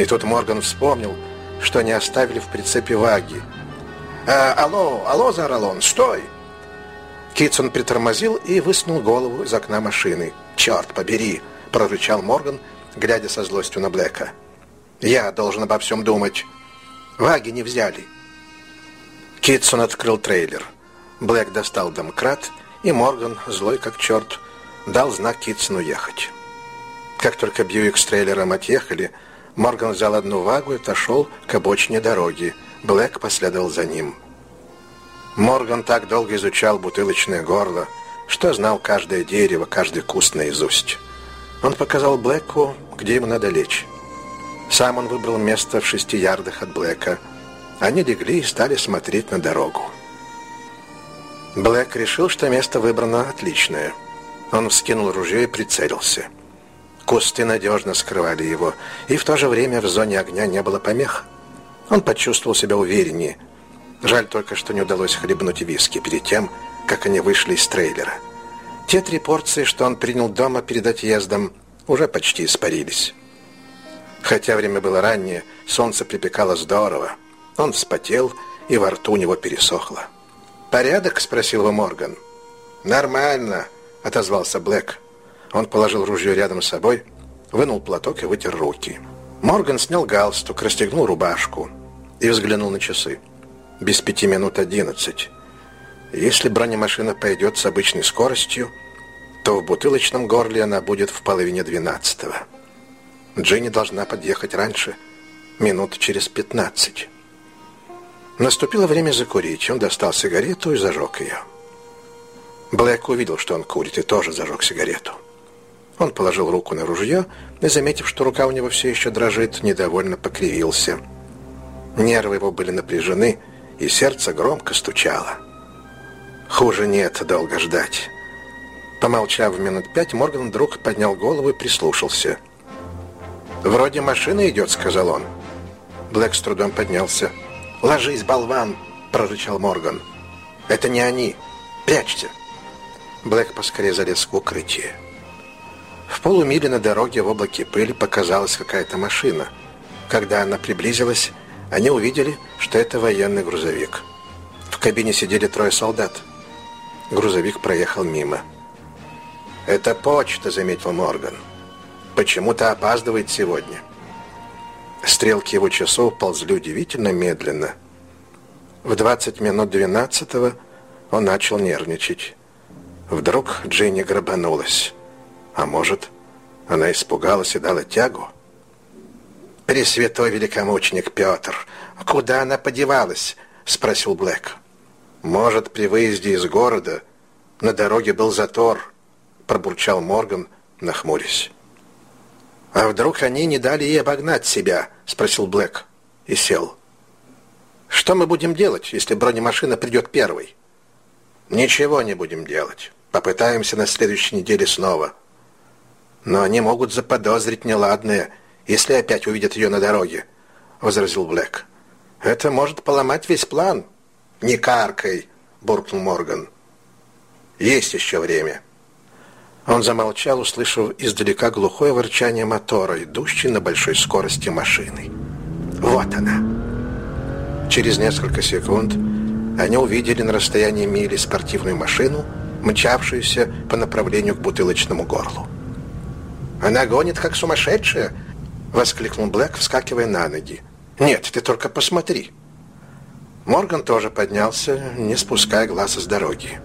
И тут Морган вспомнил, что они оставили в прицепе ваги. «А, «Алло, алло!» – заорал. «Стой!» Китсон притормозил и высунул голову из окна машины. «Черт побери!» – прорычал Морган, глядя со злостью на Блэка. «Я должен обо всем думать. Ваги не взяли». Китсон открыл трейлер. Блэк достал домкрат, и Морган, злой как черт, дал знак Китсону ехать. Как только Бьюик с трейлером отъехали, Морган взял одну вагу и отошел к обочине дороги. Блэк последовал за ним. Морган так долго изучал бутылочное горло, что знал каждое дерево, каждый куст наизусть. Он показал Блэку, где ему надо лечь. Сам он выбрал место в шести ярдах от Блэка. Они легли и стали смотреть на дорогу. Блэк решил, что место выбрано отличное. Он вскинул ружье и прицелился. Кусты надежно скрывали его, и в то же время в зоне огня не было помех. Он почувствовал себя увереннее. Жаль только, что не удалось хлебнуть виски перед тем, как они вышли из трейлера. Те три порции, что он принял дома перед отъездом, уже почти испарились. Хотя время было раннее, солнце припекало здорово. Он вспотел, и во рту у него пересохло. «Порядок?» — спросил его Морган. «Нормально», — отозвался Блэк. Он положил ружье рядом с собой, вынул платок и вытер руки. Морган снял галстук, расстегнул рубашку и взглянул на часы. Без пяти минут одиннадцать. Если бронемашина пойдет с обычной скоростью, то в бутылочном горле она будет в половине двенадцатого. Джинни должна подъехать раньше, минут через пятнадцать. Наступило время закурить. Он достал сигарету и зажег ее. Блэк увидел, что он курит, и тоже зажег сигарету. Он положил руку на ружье и, заметив, что рука у него все еще дрожит, недовольно покривился. Нервы его были напряжены, и сердце громко стучало. Хуже нет долго ждать. Помолчав минут пять, Морган вдруг поднял голову и прислушался. «Вроде машина идет», — сказал он. Блэк с трудом поднялся. «Ложись, болван!» — прорычал Морган. «Это не они. Прячься!» Блэк поскорее залез в укрытие. В полумиле на дороге в облаке пыли показалась какая-то машина. Когда она приблизилась, они увидели, что это военный грузовик. В кабине сидели трое солдат. Грузовик проехал мимо. «Это почта», — заметил Морган. «Почему-то опаздывает сегодня». Стрелки его часов ползли удивительно медленно. В 20 минут 12 он начал нервничать. Вдруг Джинни грабанулась. А может, она испугалась и дала тягу? «Пресвятой великомученик Петр, куда она подевалась?» — спросил Блэк. «Может, при выезде из города на дороге был затор», — пробурчал Морган, нахмурясь. «А вдруг они не дали ей обогнать себя?» — спросил Блэк и сел. «Что мы будем делать, если бронемашина придет первой?» «Ничего не будем делать. Попытаемся на следующей неделе снова. Но они могут заподозрить неладное, если опять увидят ее на дороге», — возразил Блэк. «Это может поломать весь план». «Не каркай», — буркнул Морган. «Есть еще время». Он замолчал, услышав издалека глухое ворчание мотора, идущей на большой скорости машины. Вот она. Через несколько секунд они увидели на расстоянии мили спортивную машину, мчавшуюся по направлению к бутылочному горлу. «Она гонит, как сумасшедшая!» — воскликнул Блэк, вскакивая на ноги. «Нет, ты только посмотри!» Морган тоже поднялся, не спуская глаз с дороги.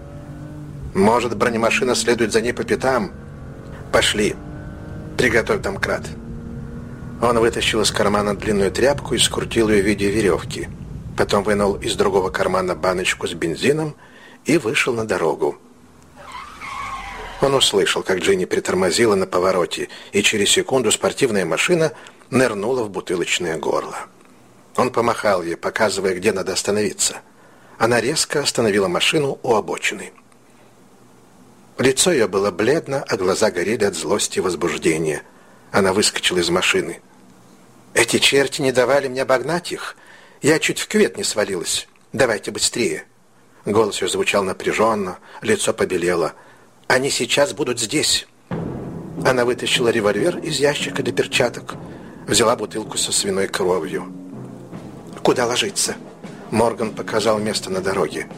Может, бронемашина следует за ней по пятам? Пошли. Приготовь домкрат. Он вытащил из кармана длинную тряпку и скрутил ее в виде веревки. Потом вынул из другого кармана баночку с бензином и вышел на дорогу. Он услышал, как Джинни притормозила на повороте, и через секунду спортивная машина нырнула в бутылочное горло. Он помахал ей, показывая, где надо остановиться. Она резко остановила машину у обочины. Лицо ее было бледно, а глаза горели от злости и возбуждения. Она выскочила из машины. «Эти черти не давали мне обогнать их. Я чуть в кювет не свалилась. Давайте быстрее». Голос ее звучал напряженно, лицо побелело. «Они сейчас будут здесь». Она вытащила револьвер из ящика для перчаток. взяла бутылку со свиной кровью. «Куда ложиться?» Морган показал место на дороге.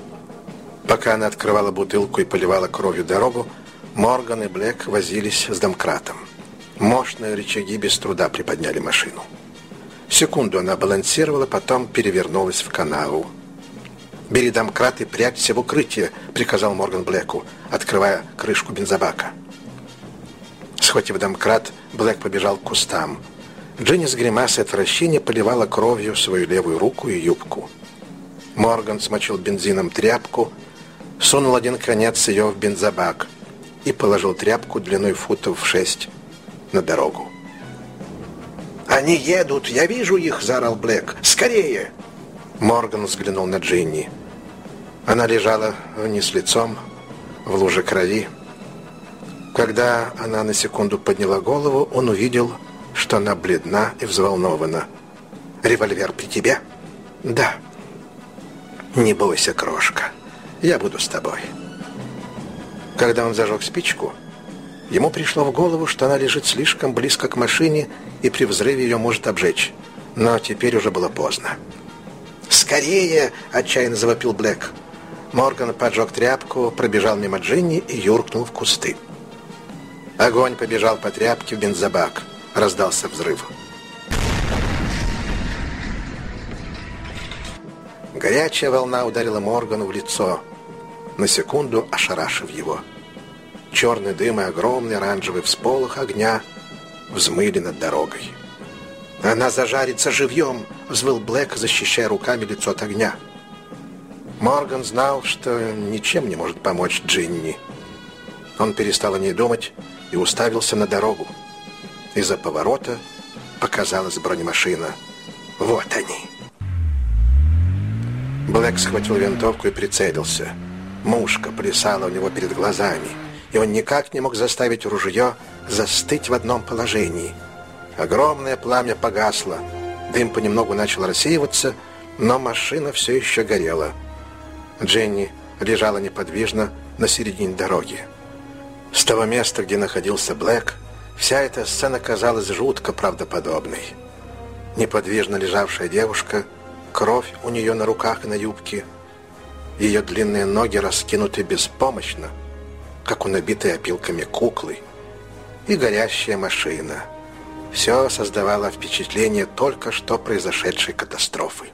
Пока она открывала бутылку и поливала кровью дорогу, Морган и Блэк возились с домкратом. Мощные рычаги без труда приподняли машину. Секунду она балансировала, потом перевернулась в канаву. «Бери домкрат и прячься в укрытие», — приказал Морган Блэку, открывая крышку бензобака. Схватив домкрат, Блэк побежал к кустам. Дженни с гримасой отвращения поливала кровью свою левую руку и юбку. Морган смочил бензином тряпку, сунул один конец ее в бензобак и положил тряпку длиной футов в шесть на дорогу. «Они едут! Я вижу их!» – заорал Блэк. «Скорее!» Морган взглянул на Джинни. Она лежала вниз лицом, в луже крови. Когда она на секунду подняла голову, он увидел, что она бледна и взволнована. «Револьвер при тебе?» «Да». «Не бойся, крошка. Я буду с тобой». Когда он зажег спичку, ему пришло в голову, что она лежит слишком близко к машине и при взрыве ее может обжечь. Но теперь уже было поздно. «Скорее!» – отчаянно завопил Блэк. Морган поджег тряпку, пробежал мимо Джинни и юркнул в кусты. Огонь побежал по тряпке в бензобак. Раздался взрыв. Горячая волна ударила Моргану в лицо на секунду ошарашив его. Черный дым и огромный оранжевый всполох огня взмыли над дорогой. «Она зажарится живьем!» — взвыл Блэк, защищая руками лицо от огня. Морган знал, что ничем не может помочь Джинни. Он перестал о ней думать и уставился на дорогу. Из-за поворота показалась бронемашина. «Вот они!» Блэк схватил винтовку и прицелился — Мушка плясала у него перед глазами, и он никак не мог заставить ружье застыть в одном положении. Огромное пламя погасло, дым понемногу начал рассеиваться, но машина все еще горела. Дженни лежала неподвижно на середине дороги. С того места, где находился Блэк, вся эта сцена казалась жутко правдоподобной. Неподвижно лежавшая девушка, кровь у нее на руках и на юбке – ее длинные ноги раскинуты беспомощно, как у набитой опилками куклы, и горящая машина. Все создавало впечатление только что произошедшей катастрофы.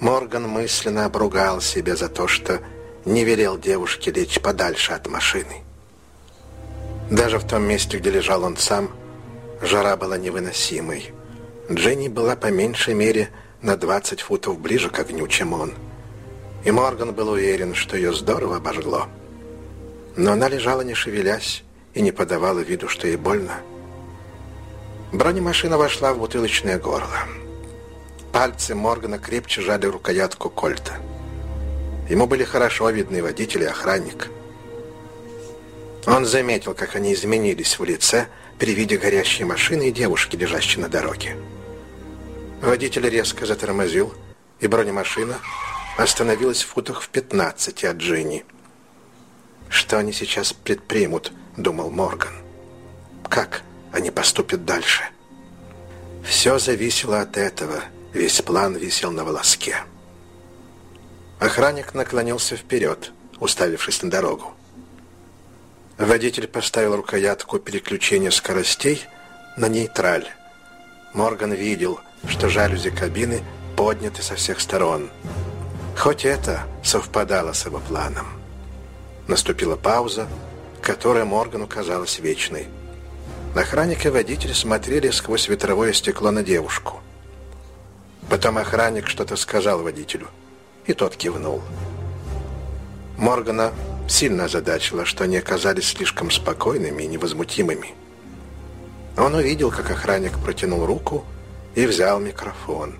Морган мысленно обругал себя за то, что не велел девушке лечь подальше от машины. Даже в том месте, где лежал он сам, жара была невыносимой. Дженни была по меньшей мере на 20 футов ближе к огню, чем он и Морган был уверен, что ее здорово обожгло. Но она лежала не шевелясь и не подавала виду, что ей больно. Бронемашина вошла в бутылочное горло. Пальцы Моргана крепче жали рукоятку кольта. Ему были хорошо видны водитель и охранник. Он заметил, как они изменились в лице при виде горящей машины и девушки, лежащей на дороге. Водитель резко затормозил, и бронемашина остановилась в футах в 15 от Джинни. «Что они сейчас предпримут?» — думал Морган. «Как они поступят дальше?» Все зависело от этого. Весь план висел на волоске. Охранник наклонился вперед, уставившись на дорогу. Водитель поставил рукоятку переключения скоростей на нейтраль. Морган видел, что жалюзи кабины подняты со всех сторон. Хоть это совпадало с его планом. Наступила пауза, которая Моргану казалась вечной. Охранник и водитель смотрели сквозь ветровое стекло на девушку. Потом охранник что-то сказал водителю, и тот кивнул. Моргана сильно озадачило, что они оказались слишком спокойными и невозмутимыми. Он увидел, как охранник протянул руку и взял микрофон.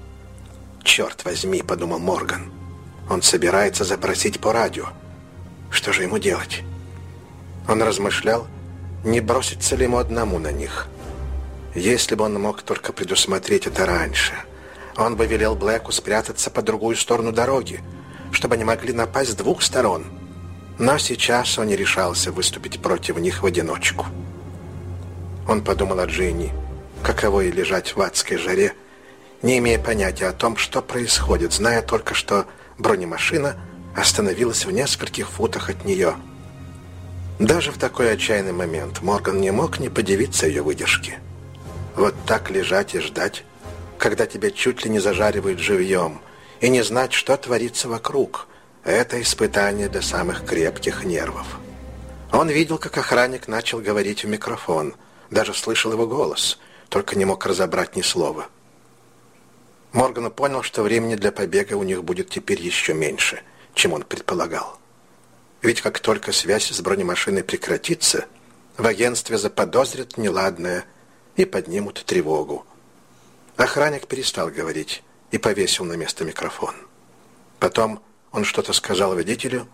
«Черт возьми», — подумал Морган, — он собирается запросить по радио. Что же ему делать? Он размышлял, не бросится ли ему одному на них. Если бы он мог только предусмотреть это раньше, он бы велел Блэку спрятаться по другую сторону дороги, чтобы они могли напасть с двух сторон. Но сейчас он не решался выступить против них в одиночку. Он подумал о Джинни каково и лежать в адской жаре, не имея понятия о том, что происходит, зная только, что бронемашина остановилась в нескольких футах от нее. Даже в такой отчаянный момент Морган не мог не подивиться ее выдержке. Вот так лежать и ждать, когда тебя чуть ли не зажаривают живьем, и не знать, что творится вокруг, это испытание для самых крепких нервов. Он видел, как охранник начал говорить в микрофон, даже слышал его голос, только не мог разобрать ни слова. Морган понял, что времени для побега у них будет теперь еще меньше, чем он предполагал. Ведь как только связь с бронемашиной прекратится, в агентстве заподозрят неладное и поднимут тревогу. Охранник перестал говорить и повесил на место микрофон. Потом он что-то сказал водителю,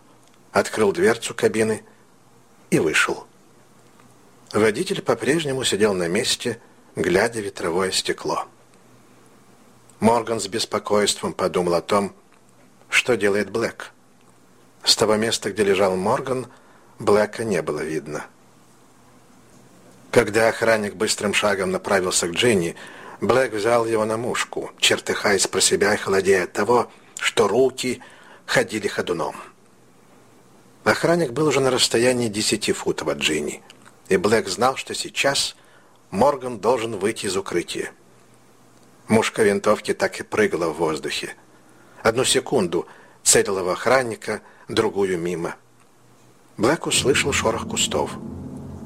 открыл дверцу кабины и вышел. Водитель по-прежнему сидел на месте, глядя в ветровое стекло. Морган с беспокойством подумал о том, что делает Блэк. С того места, где лежал Морган, Блэка не было видно. Когда охранник быстрым шагом направился к Джинни, Блэк взял его на мушку, чертыхаясь про себя и холодея от того, что руки ходили ходуном. Охранник был уже на расстоянии десяти футов от Джинни, и Блэк знал, что сейчас Морган должен выйти из укрытия. Мушка винтовки так и прыгала в воздухе. Одну секунду целила в охранника, другую мимо. Блэк услышал шорох кустов.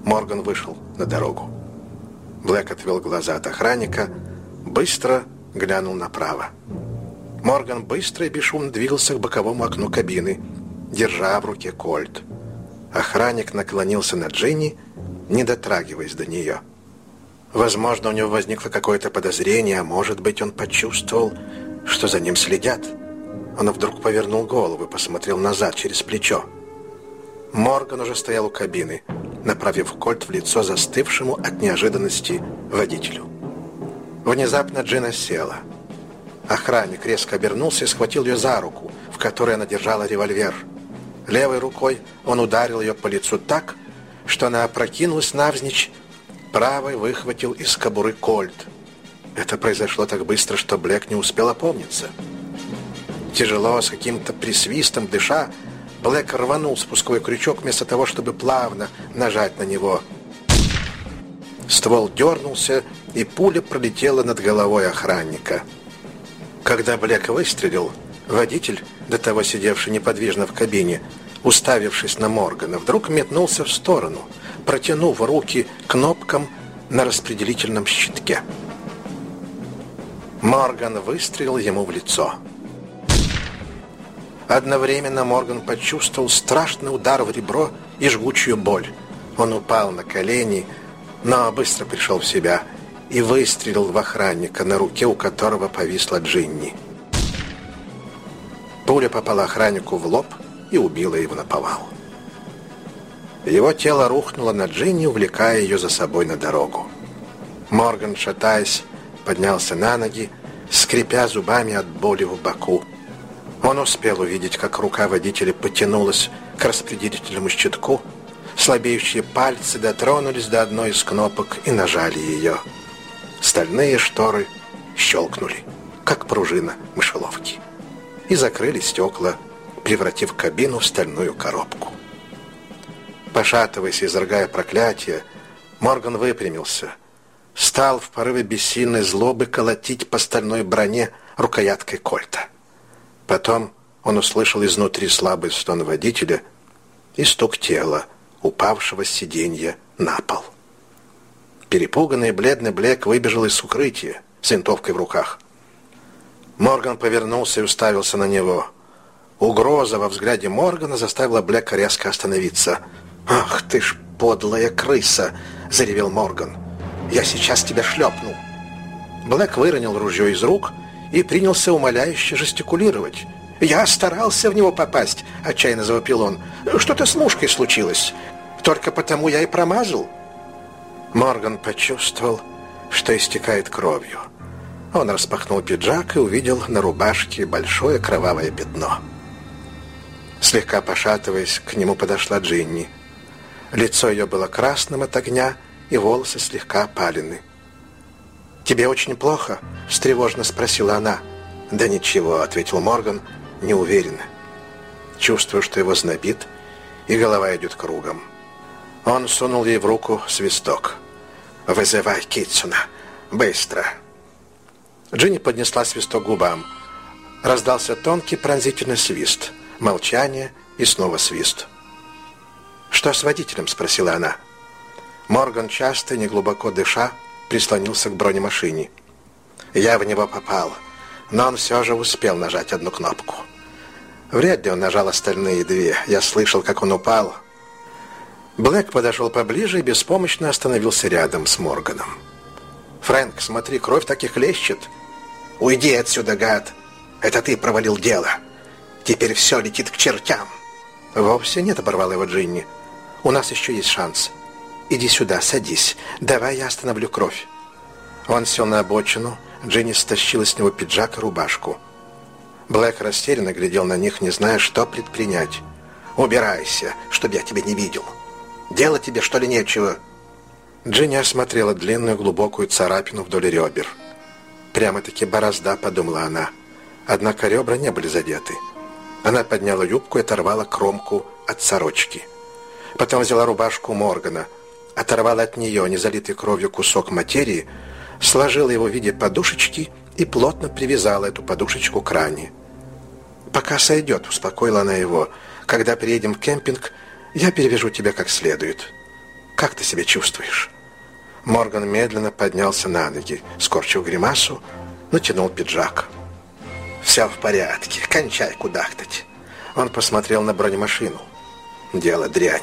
Морган вышел на дорогу. Блэк отвел глаза от охранника, быстро глянул направо. Морган быстро и бесшумно двигался к боковому окну кабины, держа в руке кольт. Охранник наклонился над Джинни, не дотрагиваясь до нее. Возможно, у него возникло какое-то подозрение, а может быть, он почувствовал, что за ним следят. Он вдруг повернул голову и посмотрел назад через плечо. Морган уже стоял у кабины, направив кольт в лицо застывшему от неожиданности водителю. Внезапно Джина села. Охранник резко обернулся и схватил ее за руку, в которой она держала револьвер. Левой рукой он ударил ее по лицу так, что она опрокинулась навзничь правой выхватил из кобуры кольт. Это произошло так быстро, что Блэк не успел опомниться. Тяжело, с каким-то присвистом дыша, Блэк рванул спусковой крючок вместо того, чтобы плавно нажать на него. Ствол дернулся, и пуля пролетела над головой охранника. Когда Блэк выстрелил, водитель, до того сидевший неподвижно в кабине, уставившись на Моргана, вдруг метнулся в сторону – протянув руки кнопкам на распределительном щитке. Морган выстрелил ему в лицо. Одновременно Морган почувствовал страшный удар в ребро и жгучую боль. Он упал на колени, но быстро пришел в себя и выстрелил в охранника, на руке у которого повисла Джинни. Пуля попала охраннику в лоб и убила его на повал. Его тело рухнуло на Джинни, увлекая ее за собой на дорогу. Морган, шатаясь, поднялся на ноги, скрипя зубами от боли в боку. Он успел увидеть, как рука водителя потянулась к распределительному щитку, слабеющие пальцы дотронулись до одной из кнопок и нажали ее. Стальные шторы щелкнули, как пружина мышеловки, и закрыли стекла, превратив кабину в стальную коробку. Пошатываясь и изрыгая проклятие, Морган выпрямился. Стал в порыве бессильной злобы колотить по стальной броне рукояткой кольта. Потом он услышал изнутри слабый стон водителя и стук тела, упавшего с сиденья на пол. Перепуганный бледный Блек выбежал из укрытия с винтовкой в руках. Морган повернулся и уставился на него. Угроза во взгляде Моргана заставила Блека резко остановиться – «Ах ты ж подлая крыса!» — заревел Морган. «Я сейчас тебя шлепну!» Блэк выронил ружье из рук и принялся умоляюще жестикулировать. «Я старался в него попасть!» — отчаянно завопил он. «Что-то с мушкой случилось. Только потому я и промазал». Морган почувствовал, что истекает кровью. Он распахнул пиджак и увидел на рубашке большое кровавое пятно. Слегка пошатываясь, к нему подошла Джинни. Лицо ее было красным от огня, и волосы слегка опалены. «Тебе очень плохо?» – встревожно спросила она. «Да ничего», – ответил Морган, неуверенно. Чувствую, что его знобит, и голова идет кругом. Он сунул ей в руку свисток. «Вызывай Китсуна! Быстро!» Джинни поднесла свисток губам. Раздался тонкий пронзительный свист. Молчание и снова свист. «Что с водителем?» – спросила она. Морган, часто, неглубоко дыша, прислонился к бронемашине. Я в него попал, но он все же успел нажать одну кнопку. Вряд ли он нажал остальные две. Я слышал, как он упал. Блэк подошел поближе и беспомощно остановился рядом с Морганом. «Фрэнк, смотри, кровь так и хлещет». «Уйди отсюда, гад! Это ты провалил дело. Теперь все летит к чертям». «Вовсе нет», — оборвал его Джинни. «У нас еще есть шанс. Иди сюда, садись. Давай я остановлю кровь». Он сел на обочину. Джинни стащила с него пиджак и рубашку. Блэк растерянно глядел на них, не зная, что предпринять. «Убирайся, чтобы я тебя не видел. Делать тебе, что ли, нечего?» Джинни осмотрела длинную глубокую царапину вдоль ребер. «Прямо-таки борозда», — подумала она. Однако ребра не были задеты. Она подняла юбку и оторвала кромку от сорочки. Потом взяла рубашку Моргана, оторвала от нее незалитый кровью кусок материи, сложила его в виде подушечки и плотно привязала эту подушечку к ране. «Пока сойдет», — успокоила она его. «Когда приедем в кемпинг, я перевяжу тебя как следует. Как ты себя чувствуешь?» Морган медленно поднялся на ноги, скорчил гримасу, натянул пиджак. «Все в порядке, кончай кудахтать». Он посмотрел на бронемашину. «Дело дрянь.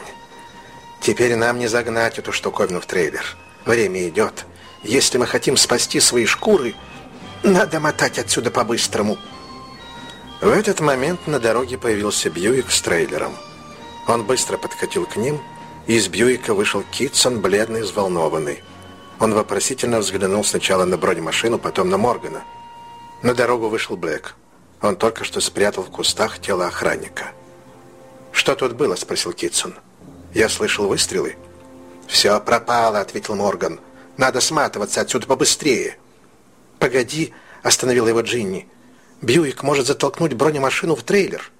Теперь нам не загнать эту штуковину в трейлер. Время идет. Если мы хотим спасти свои шкуры, надо мотать отсюда по-быстрому». В этот момент на дороге появился Бьюик с трейлером. Он быстро подкатил к ним, и из Бьюика вышел Китсон, бледный и взволнованный. Он вопросительно взглянул сначала на бронемашину, потом на Моргана. На дорогу вышел Блэк. Он только что спрятал в кустах тело охранника. «Что тут было?» – спросил Китсон. «Я слышал выстрелы». «Все пропало», – ответил Морган. «Надо сматываться отсюда побыстрее». «Погоди», – остановила его Джинни. «Бьюик может затолкнуть бронемашину в трейлер».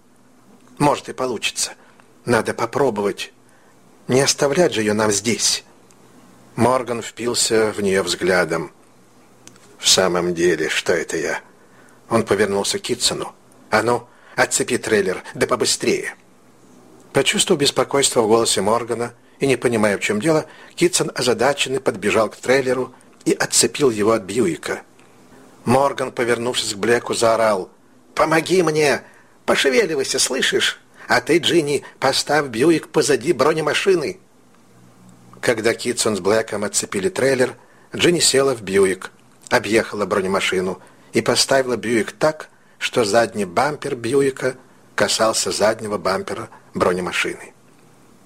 «Может и получится. Надо попробовать. Не оставлять же ее нам здесь». Морган впился в нее взглядом. «В самом деле, что это я?» Он повернулся к Китсону. «А ну, отцепи трейлер, да побыстрее!» Почувствовав беспокойство в голосе Моргана и не понимая, в чем дело, Китсон озадаченный подбежал к трейлеру и отцепил его от Бьюика. Морган, повернувшись к Блеку, заорал. «Помоги мне! Пошевеливайся, слышишь? А ты, Джинни, поставь Бьюик позади бронемашины!» Когда Китсон с Блэком отцепили трейлер, Джинни села в Бьюик, объехала бронемашину – и поставила Бьюик так, что задний бампер Бьюика касался заднего бампера бронемашины.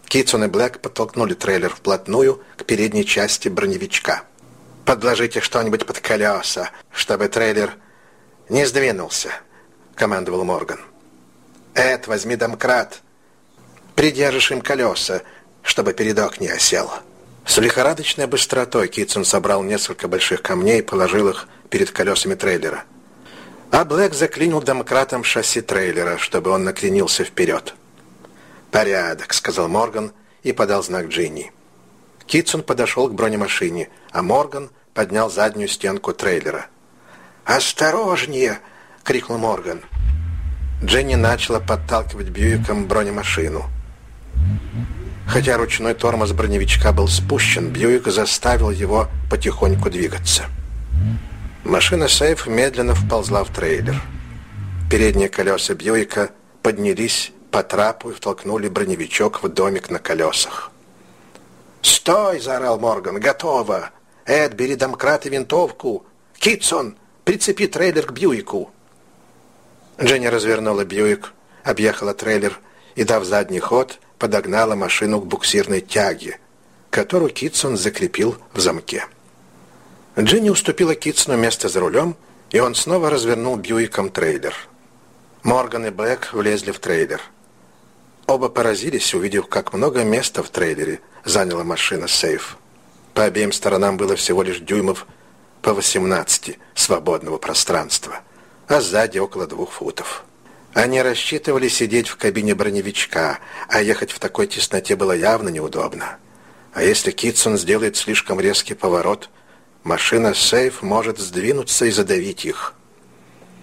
Китсон и Блэк подтолкнули трейлер вплотную к передней части броневичка. «Подложите что-нибудь под колеса, чтобы трейлер не сдвинулся», — командовал Морган. «Эд, возьми домкрат. Придержишь им колеса, чтобы передок не осел». С лихорадочной быстротой Китсон собрал несколько больших камней и положил их перед колесами трейлера. А Блэк заклинил домкратом шасси трейлера, чтобы он накренился вперед. «Порядок», — сказал Морган и подал знак Джинни. Китсон подошел к бронемашине, а Морган поднял заднюю стенку трейлера. «Осторожнее!» — крикнул Морган. Дженни начала подталкивать Бьюиком бронемашину. Хотя ручной тормоз броневичка был спущен, Бьюик заставил его потихоньку двигаться. Машина-сейф медленно вползла в трейлер. Передние колеса Бьюика поднялись по трапу и втолкнули броневичок в домик на колесах. «Стой!» — заорал Морган. «Готово! Эд, бери домкрат и винтовку! Китсон, прицепи трейлер к Бьюику!» Дженни развернула Бьюик, объехала трейлер и, дав задний ход, подогнала машину к буксирной тяге, которую Китсон закрепил в замке. Джинни уступила Китсону место за рулем, и он снова развернул Бьюиком трейлер. Морган и Блэк влезли в трейлер. Оба поразились, увидев, как много места в трейлере заняла машина сейф. По обеим сторонам было всего лишь дюймов по 18 свободного пространства, а сзади около двух футов. Они рассчитывали сидеть в кабине броневичка, а ехать в такой тесноте было явно неудобно. А если Китсон сделает слишком резкий поворот, машина-сейф может сдвинуться и задавить их.